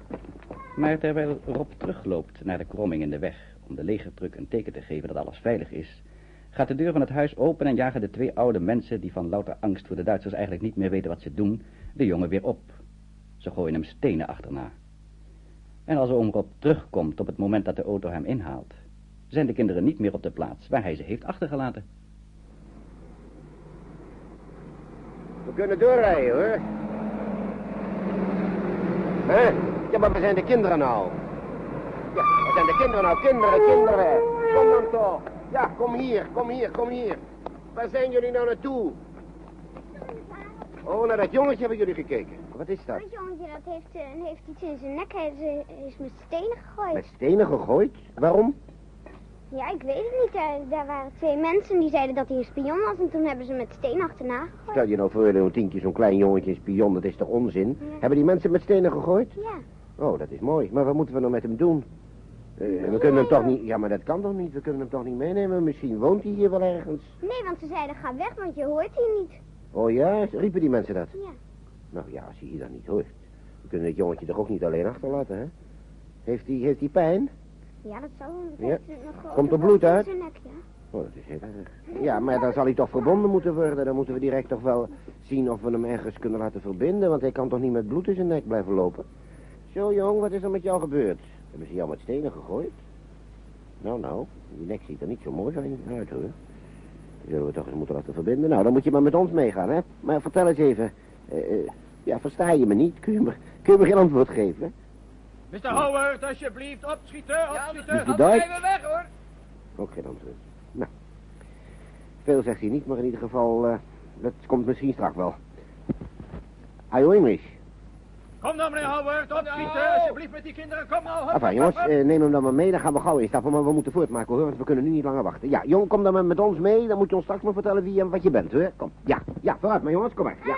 Maar terwijl Rob terugloopt naar de kromming in de weg om de legertruck een teken te geven dat alles veilig is, gaat de deur van het huis open en jagen de twee oude mensen die van louter angst voor de Duitsers eigenlijk niet meer weten wat ze doen, de jongen weer op. Ze gooien hem stenen achterna. En als oom Rob terugkomt op het moment dat de auto hem inhaalt, zijn de kinderen niet meer op de plaats waar hij ze heeft achtergelaten. We kunnen doorrijden, hoor. Hè? Ja, maar we zijn de kinderen nou. Ja, we zijn de kinderen nou. Kinderen, kinderen. Kom dan toch. Ja, kom hier, kom hier, kom hier. Waar zijn jullie nou naartoe? Oh, naar dat jongetje hebben jullie gekeken. Wat is dat? Dat jongetje dat heeft, eh, heeft iets in zijn nek. Hij is, eh, is met stenen gegooid. Met stenen gegooid? Waarom? Ja, ik weet het niet. Daar, daar waren twee mensen die zeiden dat hij een spion was. En toen hebben ze met steen achterna gegooid. Stel je nou voor, een tientje, zo'n klein jongetje, een spion, dat is toch onzin? Ja. Hebben die mensen met stenen gegooid? Ja. Oh, dat is mooi. Maar wat moeten we nou met hem doen? Eh, we kunnen hem toch niet... Ja, maar dat kan toch niet? We kunnen hem toch niet meenemen? Misschien woont hij hier wel ergens. Nee, want ze zeiden ga weg, want je hoort hier niet. Oh ja, riepen die mensen dat? Ja. Nou ja, als hij hier dan niet hoort. We kunnen het jongetje toch ook niet alleen achterlaten, hè? Heeft hij heeft hij pijn? Ja, dat Ja. heeft een grote Komt er bloed uit? zijn nek, ja. Oh, dat is heel erg. Ja, maar dan zal hij toch verbonden moeten worden. Dan moeten we direct toch wel zien of we hem ergens kunnen laten verbinden. Want hij kan toch niet met bloed in zijn nek blijven lopen? Zo, jong, wat is er met jou gebeurd? Hebben ze jou met stenen gegooid? Nou, nou, die nek ziet er niet zo mooi uit, hoor. Die zullen we toch eens moeten laten verbinden. Nou, dan moet je maar met ons meegaan, hè? Maar vertel eens even. Eh, eh, ja, versta je me niet? Kun je me, kun je me geen antwoord geven? Mr. Howard, alsjeblieft, opschieten, opschieten. Duits? we weg, hoor. Ook geen antwoord. Nou, veel zegt hij niet, maar in ieder geval, eh, dat komt misschien straks wel. Are you English? Kom dan, meneer Howard, opschieten, alsjeblieft met die kinderen. Kom nou, hop, Enfin, jongens, neem hem dan maar mee, dan gaan we gauw instappen, maar we moeten voortmaken hoor, want we kunnen nu niet langer wachten. Ja, jong, kom dan maar met ons mee, dan moet je ons straks maar vertellen wie en wat je bent, hoor. Kom, ja, ja, vooruit maar jongens, kom maar, ja.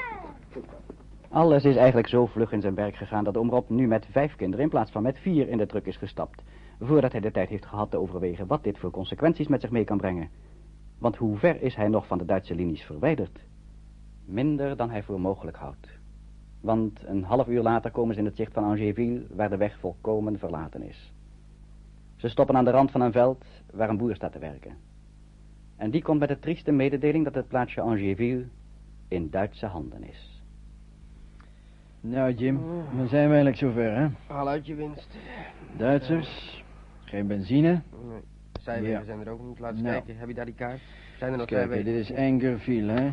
Alles is eigenlijk zo vlug in zijn werk gegaan dat Rob nu met vijf kinderen in plaats van met vier in de truck is gestapt. Voordat hij de tijd heeft gehad te overwegen wat dit voor consequenties met zich mee kan brengen. Want hoe ver is hij nog van de Duitse linies verwijderd? Minder dan hij voor mogelijk houdt. Want een half uur later komen ze in het zicht van Angéville, waar de weg volkomen verlaten is. Ze stoppen aan de rand van een veld waar een boer staat te werken. En die komt met de trieste mededeling dat het plaatsje Angéville in Duitse handen is. Nou, Jim, dan zijn we eigenlijk zover, hè? Haal uit je winst. Duitsers, geen benzine. Nee. Zijwegen Ja. zijn er ook niet. Laat eens Nou. kijken. Heb je daar die kaart? Zijn er nog twee dit is Engerville, hè?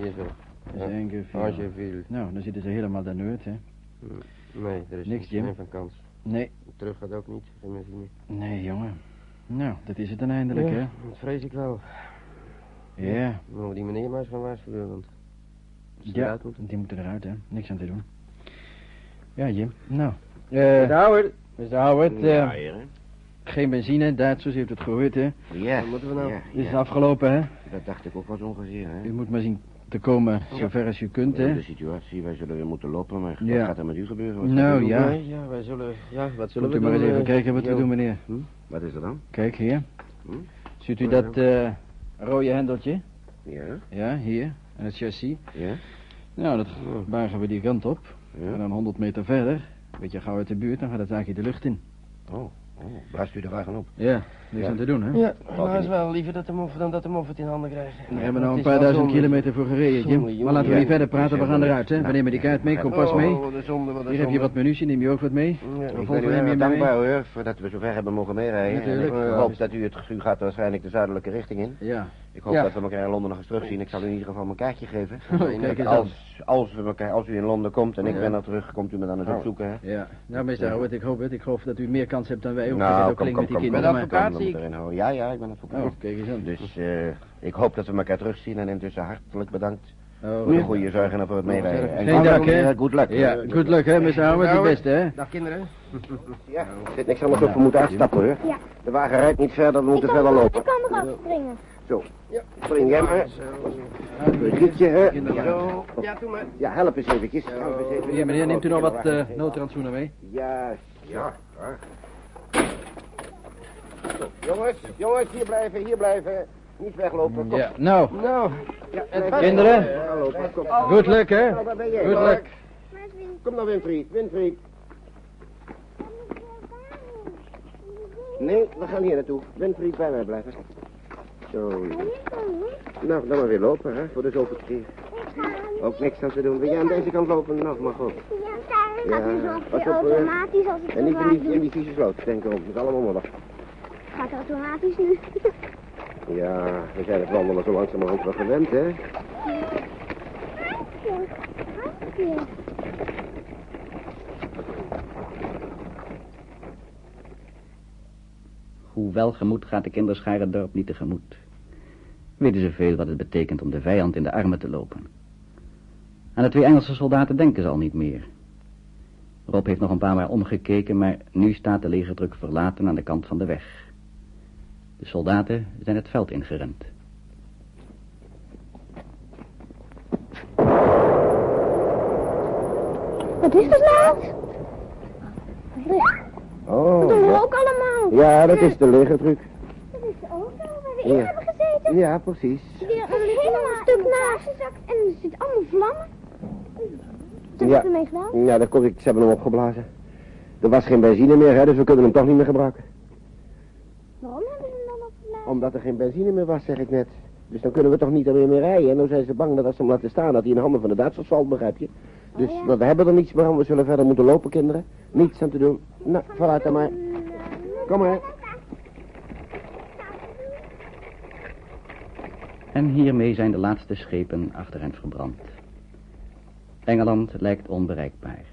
Hier zo. Dat is Ja. Engerville. Nou, dan zitten ze helemaal daar nooit, hè? Nee, er is Niks, Jim. van kans. Nee, Terug gaat ook niet. Geen benzine. nee, jongen. Nou, dat is het dan eindelijk, hè? Dat vrees ik wel. Ja, Dan moeten we die meneer maar eens gaan waarschuwen, want... Ja, die moeten eruit, hè? Niks aan te doen. Ja, Jim. Nou, eh... Howard. Mr. Howard, Ja, eh, heren. geen benzine, Duitsers, u heeft het gehoord, hè? Ja, Wat moeten we nou? ja, Het is ja. afgelopen, hè? Dat dacht ik ook wel zo ongeveer, hè. U moet maar zien te komen zover als u kunt, Ja, hè? De situatie, wij zullen weer moeten lopen, maar wat gaat er met u gebeuren? Wat Nou, doen? ja. Ja, wij zullen... Ja, wat zullen Moet we u maar doen? eens even eh, kijken wat we doen, meneer. Hm? Wat is er dan? Kijk, hier. Hm? Ziet u dat eh, rode hendeltje? Ja, Ja, hier. En het chassis. ja, Nou, dat buigen we die kant op. En ja. dan 100 meter verder, een beetje gauw uit de buurt, dan gaat het zaakje de lucht in. Oh, Oh, Blaast u de wagen op. Ja, niks Ja. aan te doen, hè? Ja, maar is wel liever dat de moffen dan dat de moffen het in handen krijgen. We hebben nou een paar duizend zonde. kilometer voor gereden, Jim. Maar laten we Ja. niet verder praten, we gaan eruit, hè? We nemen die kaart mee, kompas mee. Oh, wat een zonde, wat een Hier heb je wat munitie, neem je ook wat mee? Ja. Ik ben u mee. dankbaar hoor, voordat we zover hebben mogen meerijden. Natuurlijk. En ik hoop dat u het, u gaat waarschijnlijk de zuidelijke richting in. Ja. Ik hoop Ja. dat we elkaar in Londen nog eens terugzien. Ik zal u in ieder geval mijn kaartje geven. Kijk eens aan. als, als, we elkaar, als u in Londen komt en ik Ja. ben er terug, komt u me dan eens Oh. opzoeken, hè? Ja, nou meester Howard, ik hoop het. Ik geloof dat u meer kans hebt dan wij. Hoe Nou, ook kom, kom, met die kom, kinderen. Ben maar- advocaat, Kom, zie ik. erin houden. Ja, ja, ik ben advocaat. Oh, kijk eens aan. Dus eh, ik hoop dat we elkaar terugzien en intussen hartelijk bedankt Oh, voor de ja. goede zorg en voor het meerijden. En Geen dank, hè? Good luck. Ja, good luck, hè, meester Howard. Het beste, hè? Dag kinderen. Ja, er zit niks anders op, we moeten uitstappen, hoor. Ja. De wagen rijdt niet verder, we moeten verder er- lopen. ik kan eraf springen. Zo, spring jij maar. Brigitte, hè? Zo. Ja, doe maar. Ja, help eens eventjes. Help eens even. Hier, meneer, neemt u nog wat eh noodrandsoenen mee? Ja, ja. ja. Zo, Jongens, jongens, hier blijven, hier blijven. Niet weglopen. Kom. Ja, nou, Nou, Ja, Kinderen? Ja, lopen, kom. good luck, hè? Nou, jij? Good luck. Kom nou, Winfried, Winfried. Nee, we gaan hier naartoe. Winfried, bij mij blijven. Zo. Nou, dan maar weer lopen, hè, voor de zoveelste keer. Ook niks aan te doen. Wil jij aan deze kant lopen? Nou, mag ook. Ja, is Ja, pas op, eh. automatisch als ik En niet het in die, doe. in die vieze sloot, denk erom. Dat is allemaal modder. Gaat automatisch nu. Ja, we zijn het wandelen zo langzamerhand wel gewend, hè? Ja. Hoe welgemoed gaat de kinderschare het dorp niet tegemoet. Weten ze veel wat het betekent om de vijand in de armen te lopen. Aan de twee Engelse soldaten denken ze al niet meer. Rob heeft nog een paar maal omgekeken, maar nu staat de legerdruk verlaten aan de kant van de weg. De soldaten zijn het veld ingerend. Wat is dat nou? Oh, Dat doen we ja. ook allemaal. Ja, dat is de legerdruk. Dat is de auto waar we in Ja. hebben gezeten. Ja, precies. Weer een helemaal een stuk naast. En er zit allemaal vlammen. Wat heb Ja. je ermee gedaan? Ja, dat ik, ze hebben hem opgeblazen. Er was geen benzine meer, hè, dus we kunnen hem toch niet meer gebruiken. Waarom hebben ze hem dan opgeladen? Omdat er geen benzine meer was, zeg ik net. Dus dan kunnen we toch niet meer, meer rijden. En dan zijn ze bang dat als ze hem laten staan, dat hij in handen van de Duitsers valt, begrijp je? Dus Oh, ja. maar we hebben er niets meer aan, we zullen verder moeten lopen, kinderen. Niets aan te doen. Nou, vooruit dan maar. Kom maar. En hiermee zijn de laatste schepen achter hen verbrand. Engeland lijkt onbereikbaar.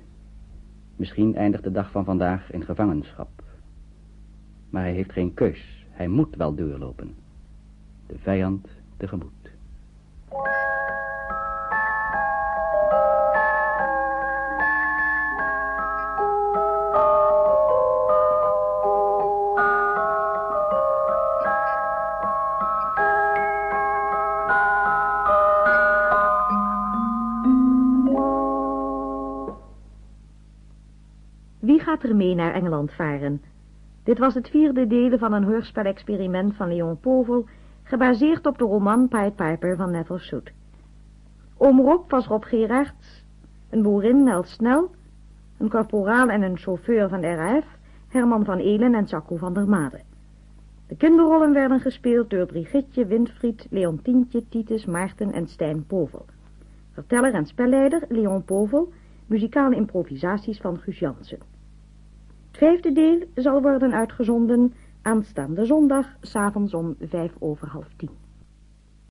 Misschien eindigt de dag van vandaag in gevangenschap. Maar hij heeft geen keus. Hij moet wel doorlopen. De vijand Wie gaat er mee naar Engeland varen? Dit was het vierde deel van een hoorspelexperiment van Leon Povel, gebaseerd op de roman Pied Piper van Neville Shute. Oom Rob was Rob Gerards, een boerin Nel Snel, een korporaal en een chauffeur van de RAF, Herman van Elen en Jacco van der Made. De kinderrollen werden gespeeld door Brigitte, Winfried, Leontientje, Titus, Maarten en Stijn Povel. Verteller en spelleider Leon Povel, muzikale improvisaties van Guus Jansen. Het vijfde deel zal worden uitgezonden aanstaande zondag, s'avonds om vijf over half tien.